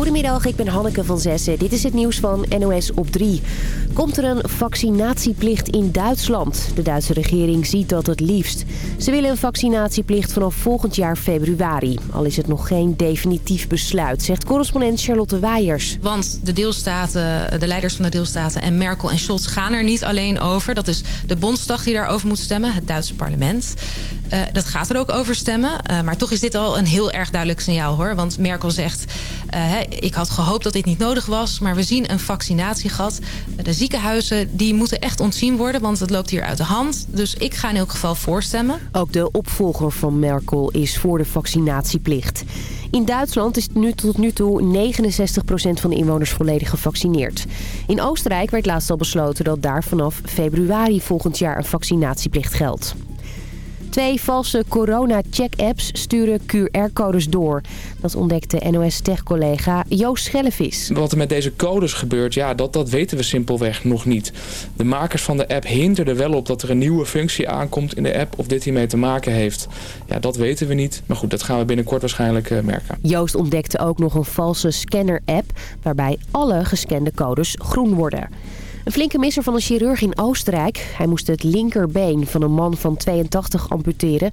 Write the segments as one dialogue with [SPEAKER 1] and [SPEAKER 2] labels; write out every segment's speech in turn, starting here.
[SPEAKER 1] Goedemiddag, ik ben Hanneke van Zessen. Dit is het nieuws van NOS op 3. Komt er een vaccinatieplicht in Duitsland? De Duitse regering ziet dat het liefst. Ze willen een vaccinatieplicht vanaf volgend jaar februari. Al is het nog geen definitief besluit, zegt correspondent Charlotte Wijers.
[SPEAKER 2] Want de deelstaten, de leiders van de deelstaten en Merkel en Scholz gaan er niet alleen over. Dat is de Bondsdag die daarover moet stemmen, het Duitse parlement. Uh, dat gaat er ook over stemmen. Uh, maar toch is dit al een heel erg duidelijk signaal hoor. Want Merkel zegt, uh, ik had gehoopt dat dit niet nodig was. Maar we zien een vaccinatiegat. De ziekenhuizen die moeten echt ontzien worden. Want het loopt hier uit de hand. Dus ik ga in elk geval voorstemmen.
[SPEAKER 1] Ook de opvolger van Merkel is voor de vaccinatieplicht. In Duitsland is nu tot nu toe 69% van de inwoners volledig gevaccineerd. In Oostenrijk werd laatst al besloten dat daar vanaf februari volgend jaar een vaccinatieplicht geldt. Twee valse corona-check-apps sturen QR-codes door. Dat ontdekte NOS-tech-collega Joost Schellevis.
[SPEAKER 3] Wat er met deze codes gebeurt, ja, dat, dat weten we simpelweg nog niet. De makers van de app hinterden wel op dat er een nieuwe functie aankomt in de app... of dit hiermee te maken heeft. Ja, dat weten we niet. Maar goed, dat gaan we binnenkort waarschijnlijk uh, merken.
[SPEAKER 1] Joost ontdekte ook nog een valse scanner-app... waarbij alle gescande codes groen worden. Een flinke misser van een chirurg in Oostenrijk. Hij moest het linkerbeen van een man van 82 amputeren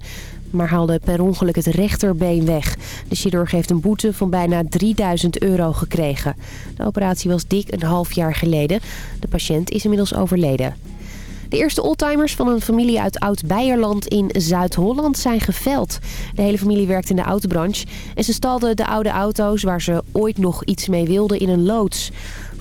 [SPEAKER 1] maar haalde per ongeluk het rechterbeen weg. De chirurg heeft een boete van bijna 3000 euro gekregen. De operatie was dik een half jaar geleden. De patiënt is inmiddels overleden. De eerste oldtimers van een familie uit Oud-Beierland in Zuid-Holland zijn geveld. De hele familie werkt in de autobranche en ze stalden de oude auto's waar ze ooit nog iets mee wilden in een loods.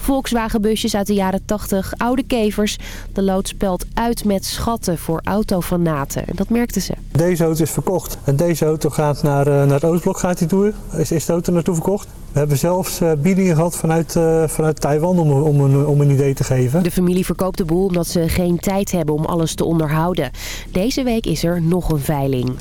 [SPEAKER 1] Volkswagenbusjes uit de jaren 80, oude kevers. De loods spelt uit met schatten voor autofanaten. En dat merkten ze.
[SPEAKER 4] Deze auto is verkocht. En deze auto gaat naar, uh, naar het Oostblok gaat hij toe. Is, is de auto naartoe verkocht. We hebben zelfs uh, biedingen gehad vanuit, uh, vanuit Taiwan om, om, een, om een idee te geven.
[SPEAKER 1] De familie verkoopt de boel omdat ze geen tijd hebben om alles te onderhouden. Deze week is er nog een veiling.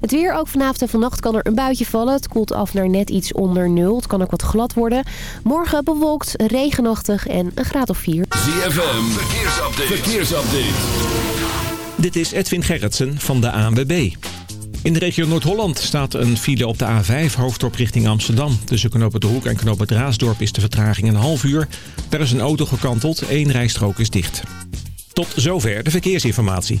[SPEAKER 1] Het weer ook vanavond en vannacht kan er een buitje vallen. Het koelt af naar net iets onder nul. Het kan ook wat glad worden. Morgen bewolkt, regenachtig en een graad of 4.
[SPEAKER 5] ZFM, verkeersupdate. verkeersupdate.
[SPEAKER 6] Dit is Edwin Gerritsen van de ANWB. In de regio Noord-Holland staat een file op de A5 hoofddorp richting Amsterdam. Tussen Knoop de Hoek en Knoop het Raasdorp is de vertraging een half uur. Daar is een auto gekanteld, één rijstrook is dicht. Tot zover de verkeersinformatie.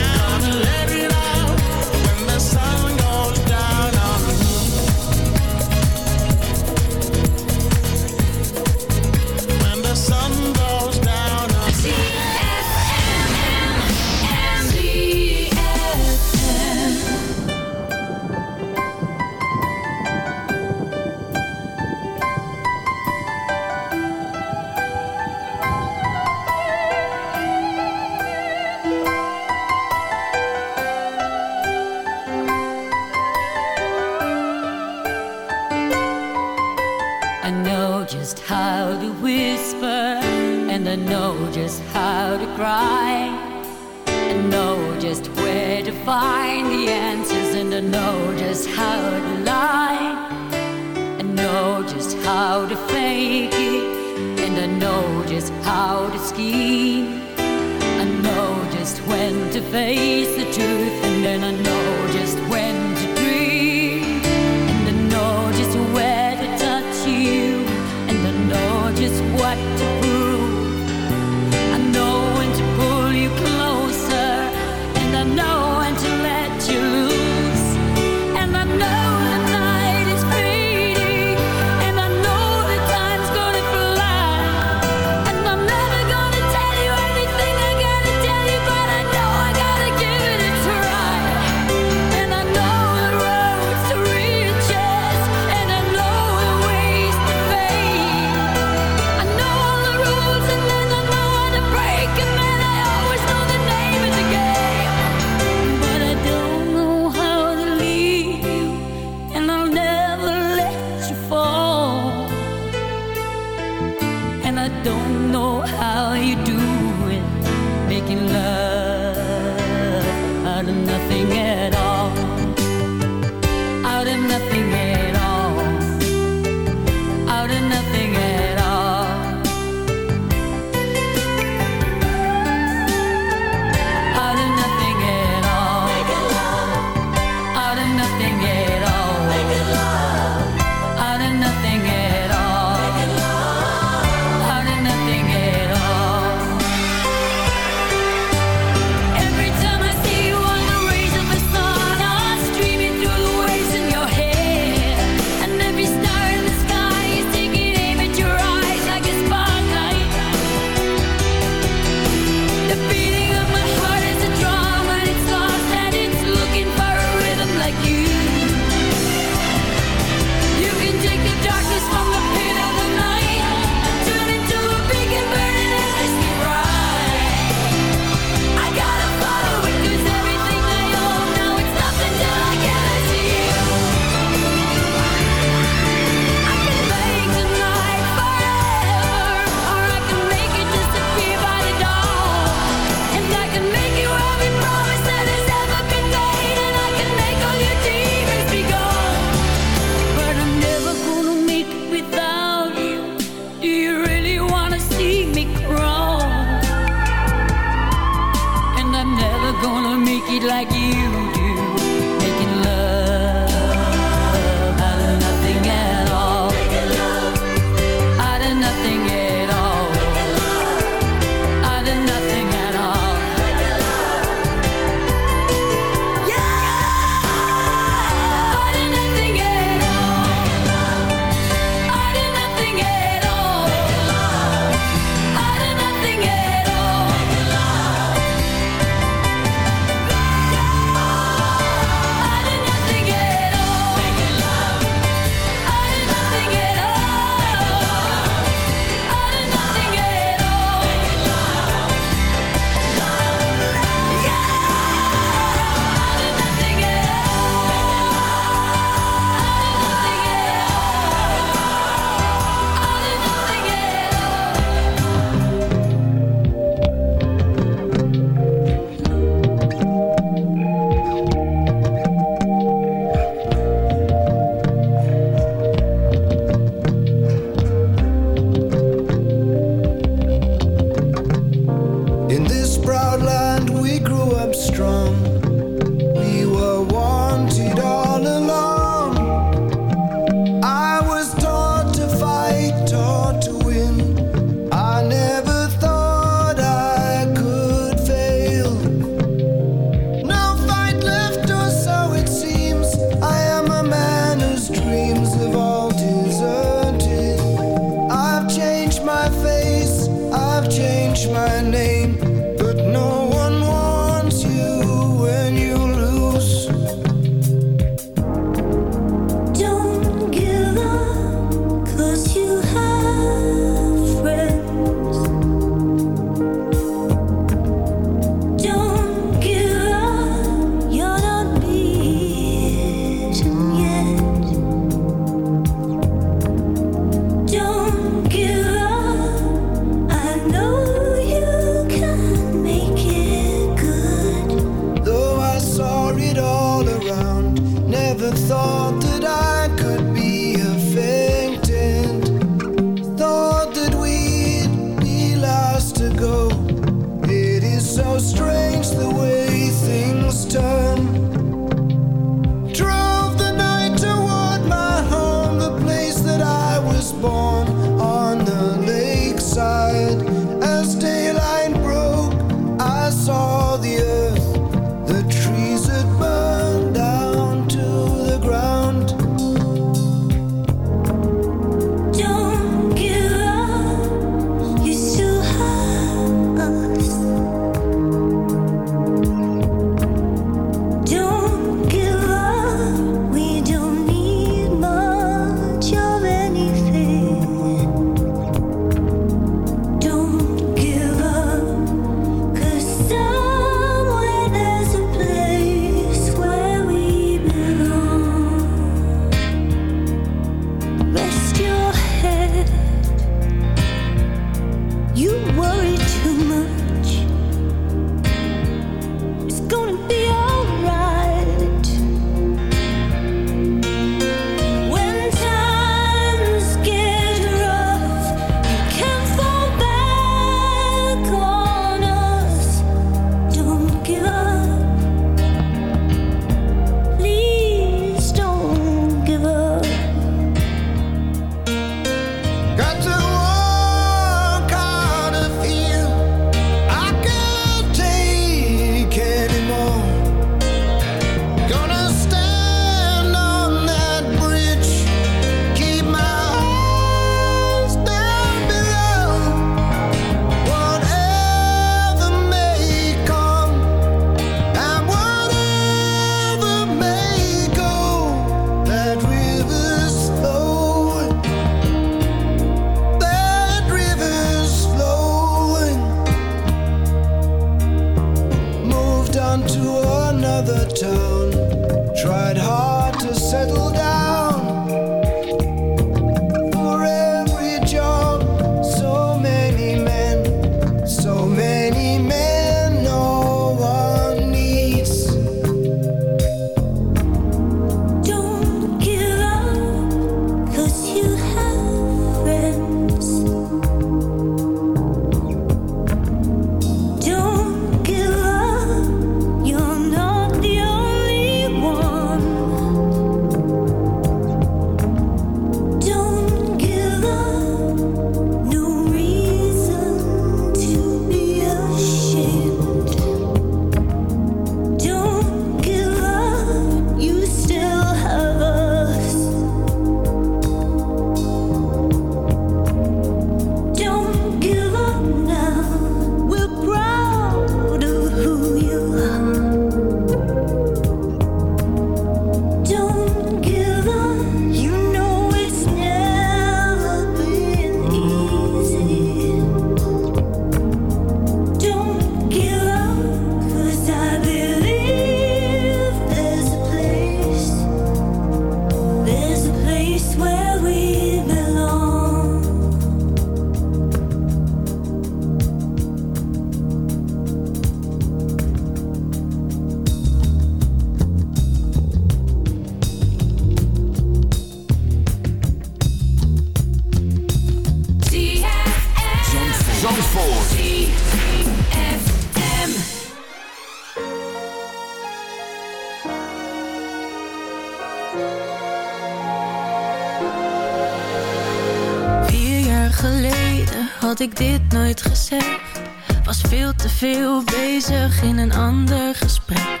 [SPEAKER 7] Vier jaar geleden had ik dit nooit gezegd. Was veel te veel bezig in een ander gesprek.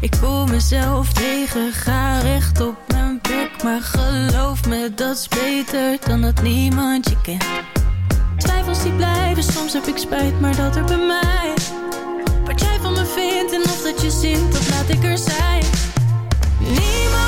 [SPEAKER 7] Ik kom mezelf tegen, ga recht op mijn bek. Maar geloof me, dat is beter dan dat niemand je kent als die blijven. Soms heb ik spijt, maar dat er bij mij Wat jij van me vindt. En of dat je zint Dat laat ik er zijn. Niemand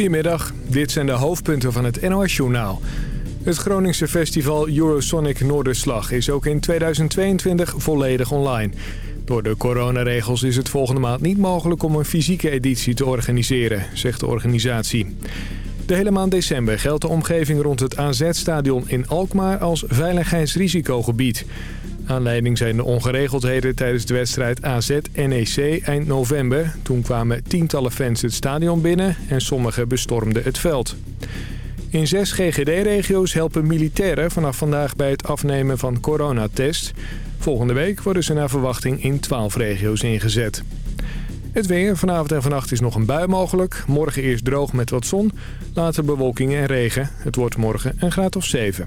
[SPEAKER 8] Goedemiddag, dit zijn de hoofdpunten van het NOS-journaal.
[SPEAKER 9] Het Groningse festival Eurosonic Noorderslag is ook in 2022 volledig online. Door de coronaregels is het volgende maand niet mogelijk om een fysieke editie te organiseren, zegt de organisatie. De hele maand december geldt de omgeving rond het AZ-stadion in Alkmaar als veiligheidsrisicogebied. Aanleiding zijn de ongeregeldheden tijdens de wedstrijd AZ-NEC eind november. Toen kwamen tientallen fans het stadion binnen en sommigen bestormden het veld. In zes GGD-regio's helpen militairen vanaf vandaag bij het afnemen van coronatest. Volgende week worden ze naar verwachting in 12 regio's ingezet. Het weer. Vanavond en vannacht is nog een bui mogelijk. Morgen eerst droog met wat zon. Later bewolking en regen. Het wordt morgen een graad of 7.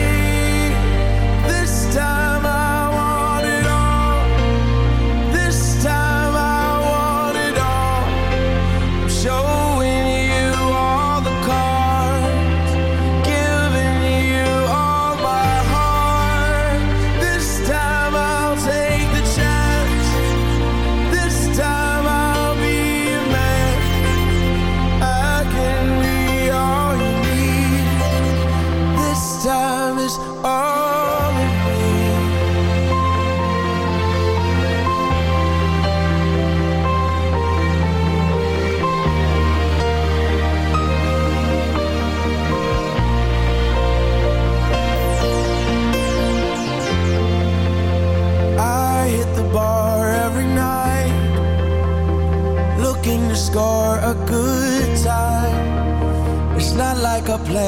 [SPEAKER 10] Time.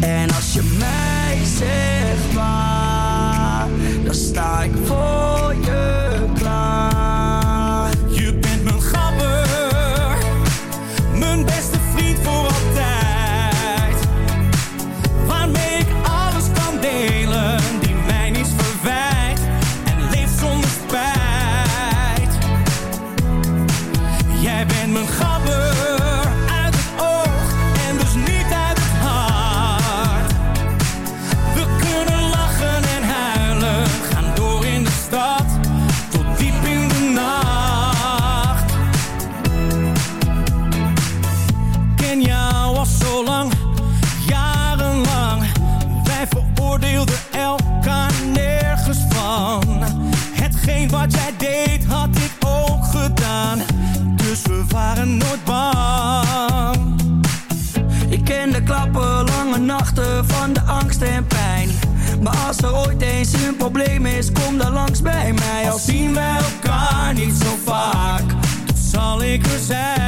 [SPEAKER 11] En als je mij zegt waar, dan sta ik voor je klaar. eens een probleem is, kom dan langs bij mij.
[SPEAKER 12] Al zien we elkaar niet zo vaak, dan zal ik er zijn.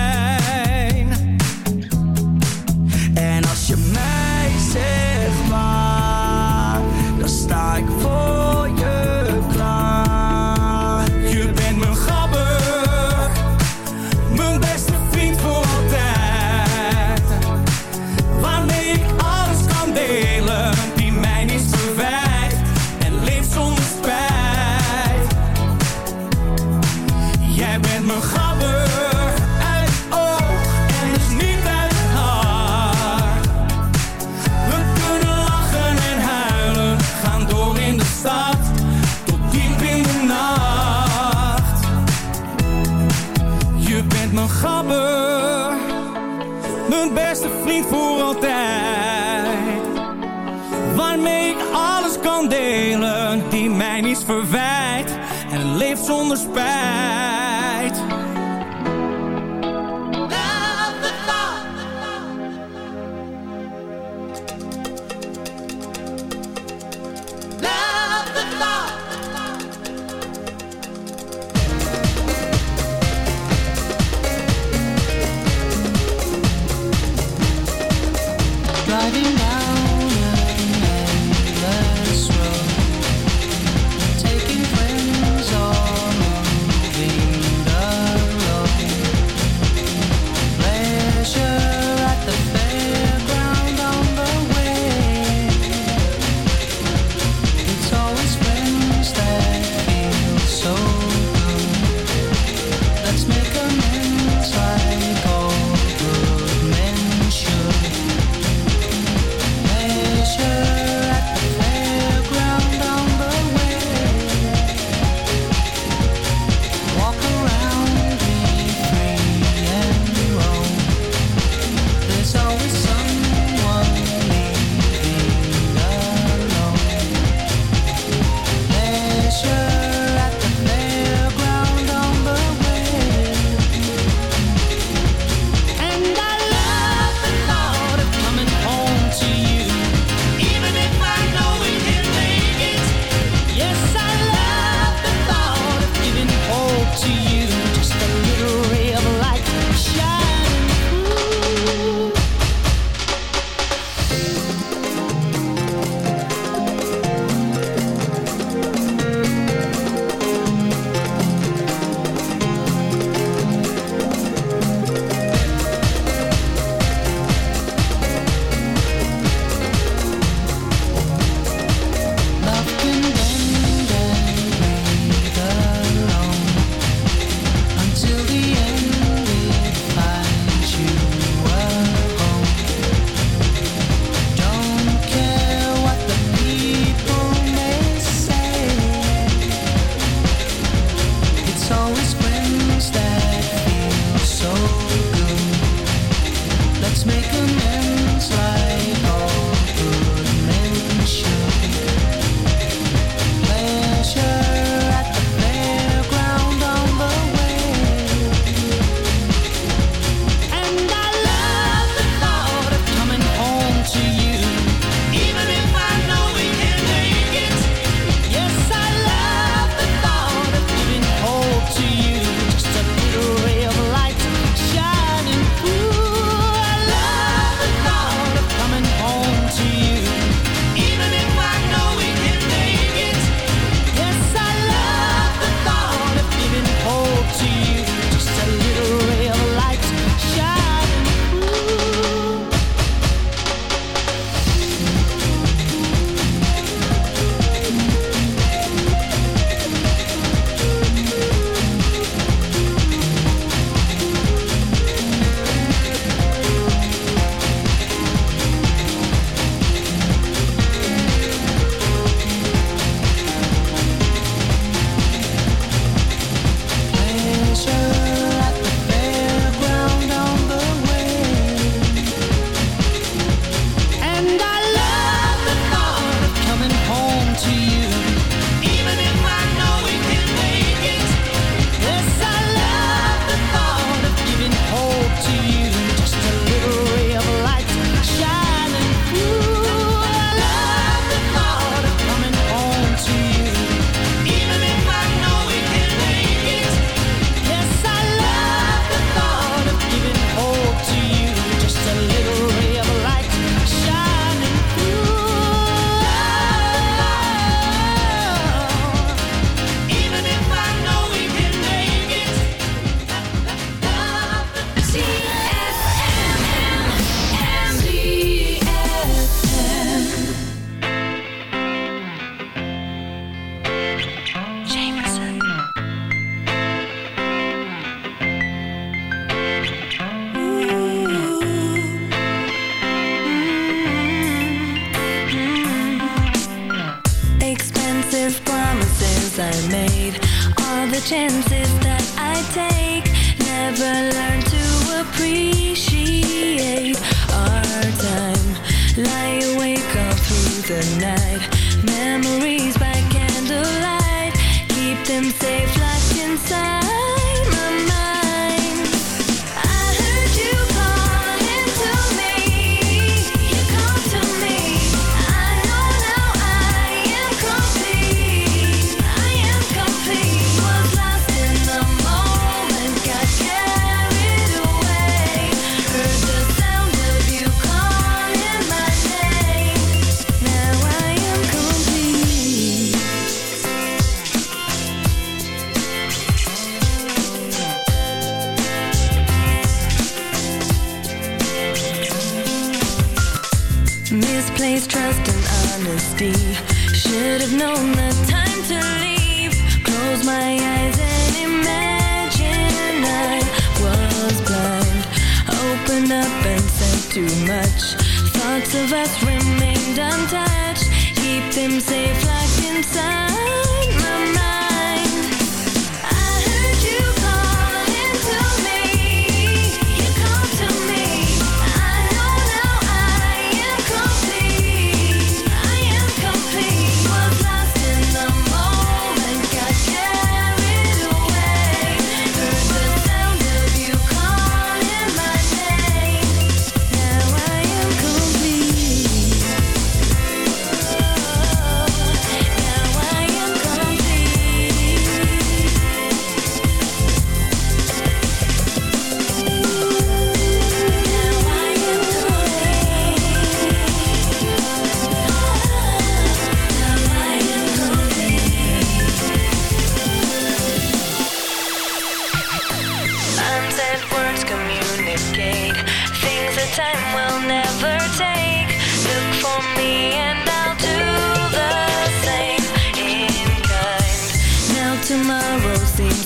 [SPEAKER 13] The night,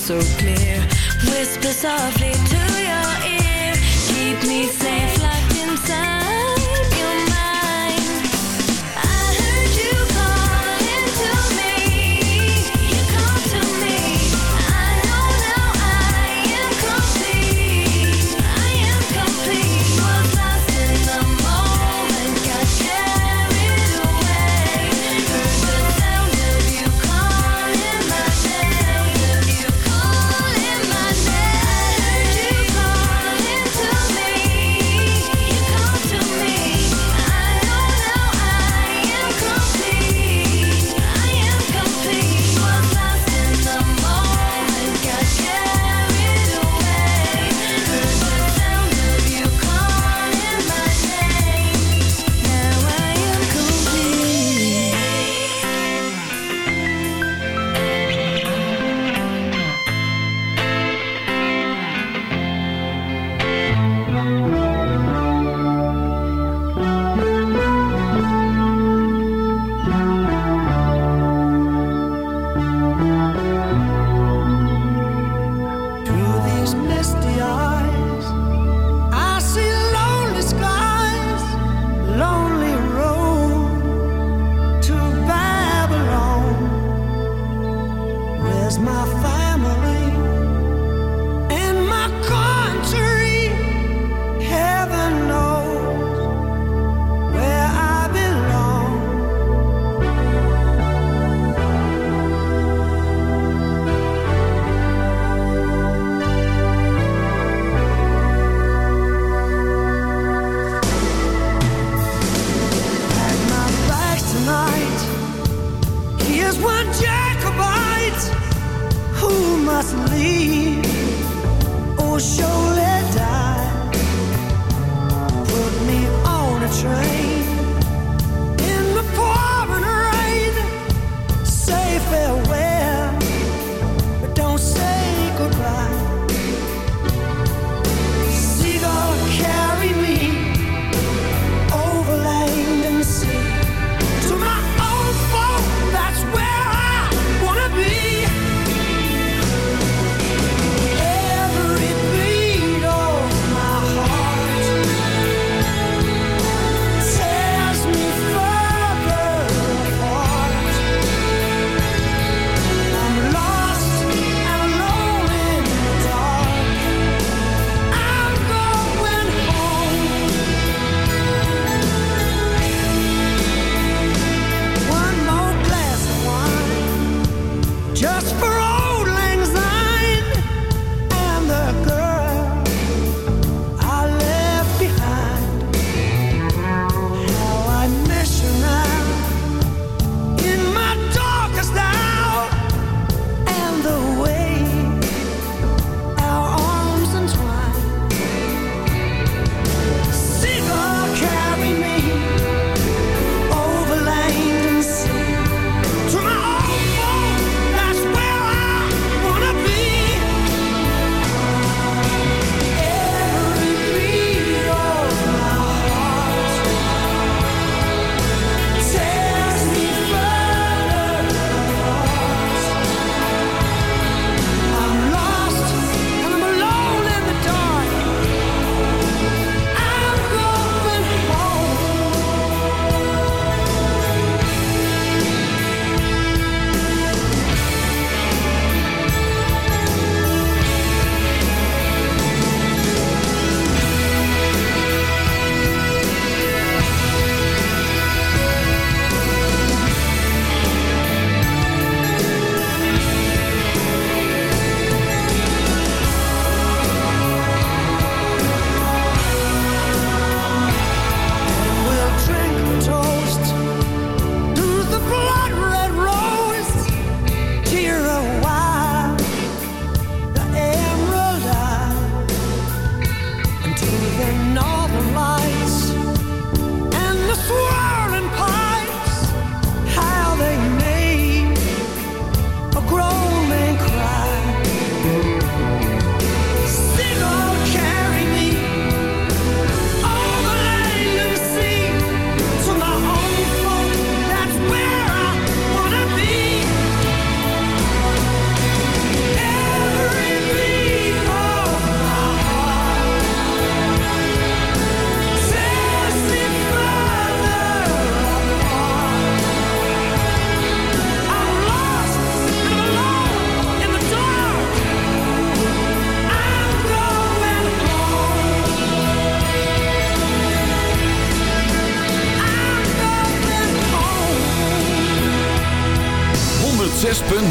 [SPEAKER 13] so clear. Whisper softly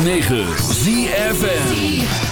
[SPEAKER 14] 106.9 ZFN